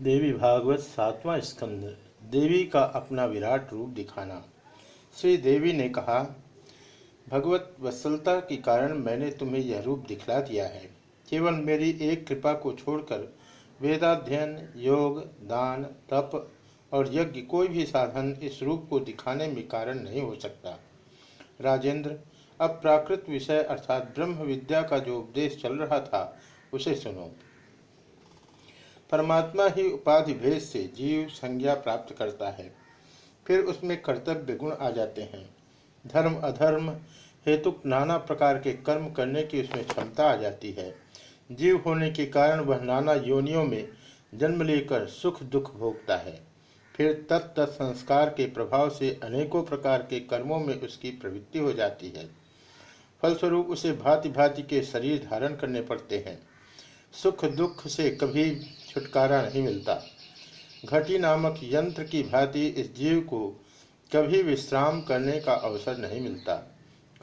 देवी भागवत सातवां स्कंद, देवी का अपना विराट रूप दिखाना। श्री देवी ने कहा, भगवत वसलता के कारण मैंने तुम्हें यह रूप दिखला दिया है। केवल मेरी एक कृपा को छोड़कर वेदाध्ययन, योग, दान, तप और यज्ञ कोई भी साधन इस रूप को दिखाने में कारण नहीं हो सकता। राजेंद्र, अब प्राकृत विषय अर्थात ब्रह्म विद्या का जो उपदेश चल रहा था, उसे सुनो। परमात्मा ही उपाधि भेद से जीव संज्ञा प्राप्त करता है। फिर उसमें कर्तव्य गुण आ जाते हैं। धर्म, अधर्म हेतु नाना प्रकार के कर्म करने की उसमें क्षमता आ जाती है। जीव होने के कारण वह नाना योनियों में जन्म लेकर सुख दुख भोगता है। फिर तत्त संस्कार के प्रभाव से अनेकों प्रकार के कर्मों में उसकी प्रवृत्ति हो जाती है। फलस्वरूप उसे भांति भांति के शरीर धारण करने पड़ते हैं। सुख दुख से कभी छुटकारा नहीं मिलता। घटी नामक यंत्र की भांति इस जीव को कभी विश्राम करने का अवसर नहीं मिलता।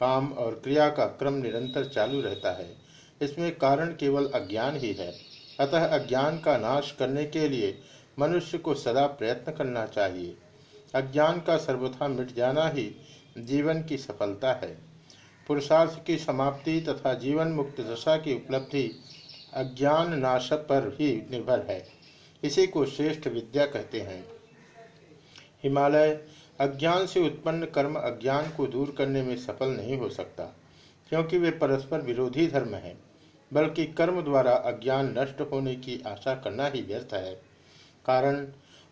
काम और क्रिया का क्रम निरंतर चालू रहता है। इसमें कारण केवल अज्ञान ही है। अतः अज्ञान का नाश करने के लिए मनुष्य को सदा प्रयत्न करना चाहिए। अज्ञान का सर्वथा मिट जाना ही जीवन की सफलता है। पुरुषार्थ की समाप्ति तथा जीवन मुक्त दशा की उपलब्धि अज्ञान नाश पर ही निर्भर है। इसी को श्रेष्ठ विद्या कहते हैं। हिमालय, अज्ञान से उत्पन्न कर्म अज्ञान को दूर करने में सफल नहीं हो सकता, क्योंकि वे परस्पर विरोधी धर्म हैं, बल्कि कर्म द्वारा अज्ञान नष्ट होने की आशा करना ही व्यर्थ है। कारण,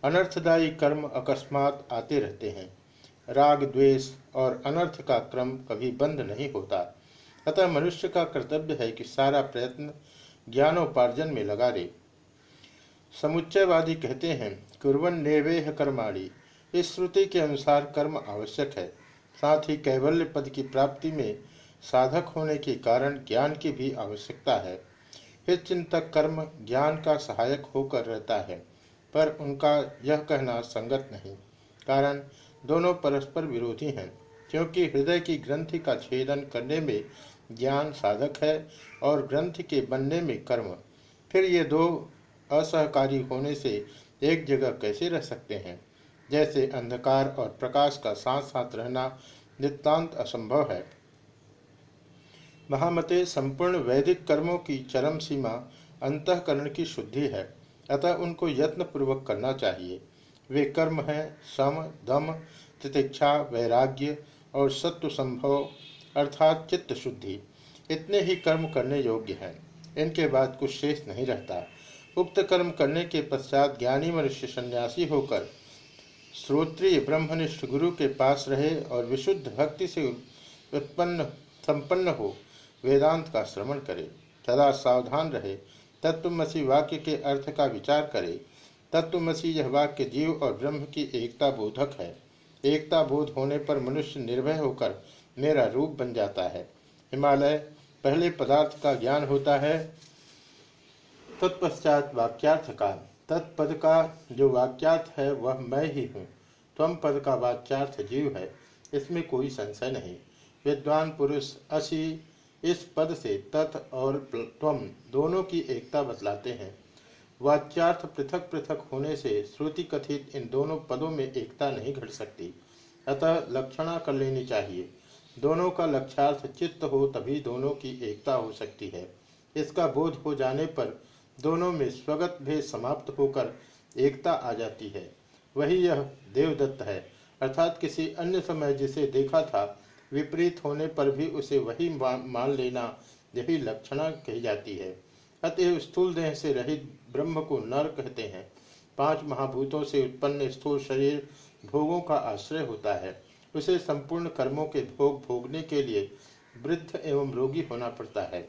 अनर्थदायी कर्म अकस्मात आते रहते हैं। राग, द्वेष और अनर्थ का क्रम कभी बंद नहीं होता। अतः मनुष्य का कर्तव्य है कि सारा प्रयत्न ज्ञानोपार्जन में लगा दे। समुच्चयवादी कहते हैं, कुरवन नेवेह कर्माणी। इस श्रुति के अनुसार कर्म आवश्यक है। साथ ही कैवल्य पद की प्राप्ति में साधक होने के कारण ज्ञान की भी आवश्यकता है। हित चिंतक कर्म ज्ञान का सहायक होकर रहता है, पर उनका यह कहना संगत नहीं। कारण, दोनों परस्पर विरोधी हैं, क्योंकि हृदय की ग्रंथि का छेदन करने में ज्ञान साधक है और ग्रंथ के बनने में कर्म। फिर ये दो असहकारी होने से एक जगह कैसे रह सकते हैं? जैसे अंधकार और प्रकाश का साथ साथ रहना नितांत असंभव है। महामते संपूर्ण वैदिक कर्मों की चरम सीमा अंतकरण की शुद्धि है। अतः उनको यत्न पूर्वक करना चाहिए। वे कर्म हैं, सम, दम, तितिक्षा, वैराग्य और सत्व संभव अर्थात चित्त शुद्धि, इतने ही कर्म करने योग्य हैं। इनके बाद कुछ शेष नहीं रहता। उक्त कर्म करने के पश्चात ज्ञानी मनुष्य सन्यासी होकर श्रोत्रिय ब्रह्मनिष्ठ गुरु के पास रहे और विशुद्ध भक्ति से उत्पन्न, संपन्न हो वेदांत का श्रवण करे। सदा सावधान रहे, तत्वमसी वाक्य के अर्थ का विचार करे। तत्वमसी यह वाक्य जीव और ब्रह्म की एकता बोधक है। एकता बोध होने पर मनुष्य निर्भय होकर मेरा रूप बन जाता है। हिमालय, पहले पदार्थ का ज्ञान होता है। तत्पश्चात वाक्यार्थ का तत्पद का जो वाक्यार्थ है, वह मैं ही हूँ। तम पद का वाक्यार्थ जीव है। इसमें कोई संशय नहीं। विद्वान पुरुष, असी, इस पद से तत् और त्वम दोनों की एकता बतलाते हैं। वाच्यार्थ पृथक पृथक होने से श्रुति कथित इन दोनों पदों में एकता नहीं घट सकती। अतः लक्षणा कर लेनी चाहिए। दोनों का लक्ष्यार्थ चित्त हो तभी दोनों की एकता हो सकती है। इसका बोध हो जाने पर दोनों में स्वगत भेद समाप्त होकर एकता आ जाती है। वही यह देवदत्त है। अर्थात किसी अन्य समय जिसे देखा था, विपरीत होने पर भी उसे वही मान लेना यही लक्षणा कही जाती है। अतएव स्थूल देह से रहित ब्रह्म को नर कहते हैं। पाँच महाभूतों से उत्पन्न स्थूल शरीर भोगों का आश्रय होता है। उसे संपूर्ण कर्मों के भोग भोगने के लिए वृद्ध एवं रोगी होना पड़ता है।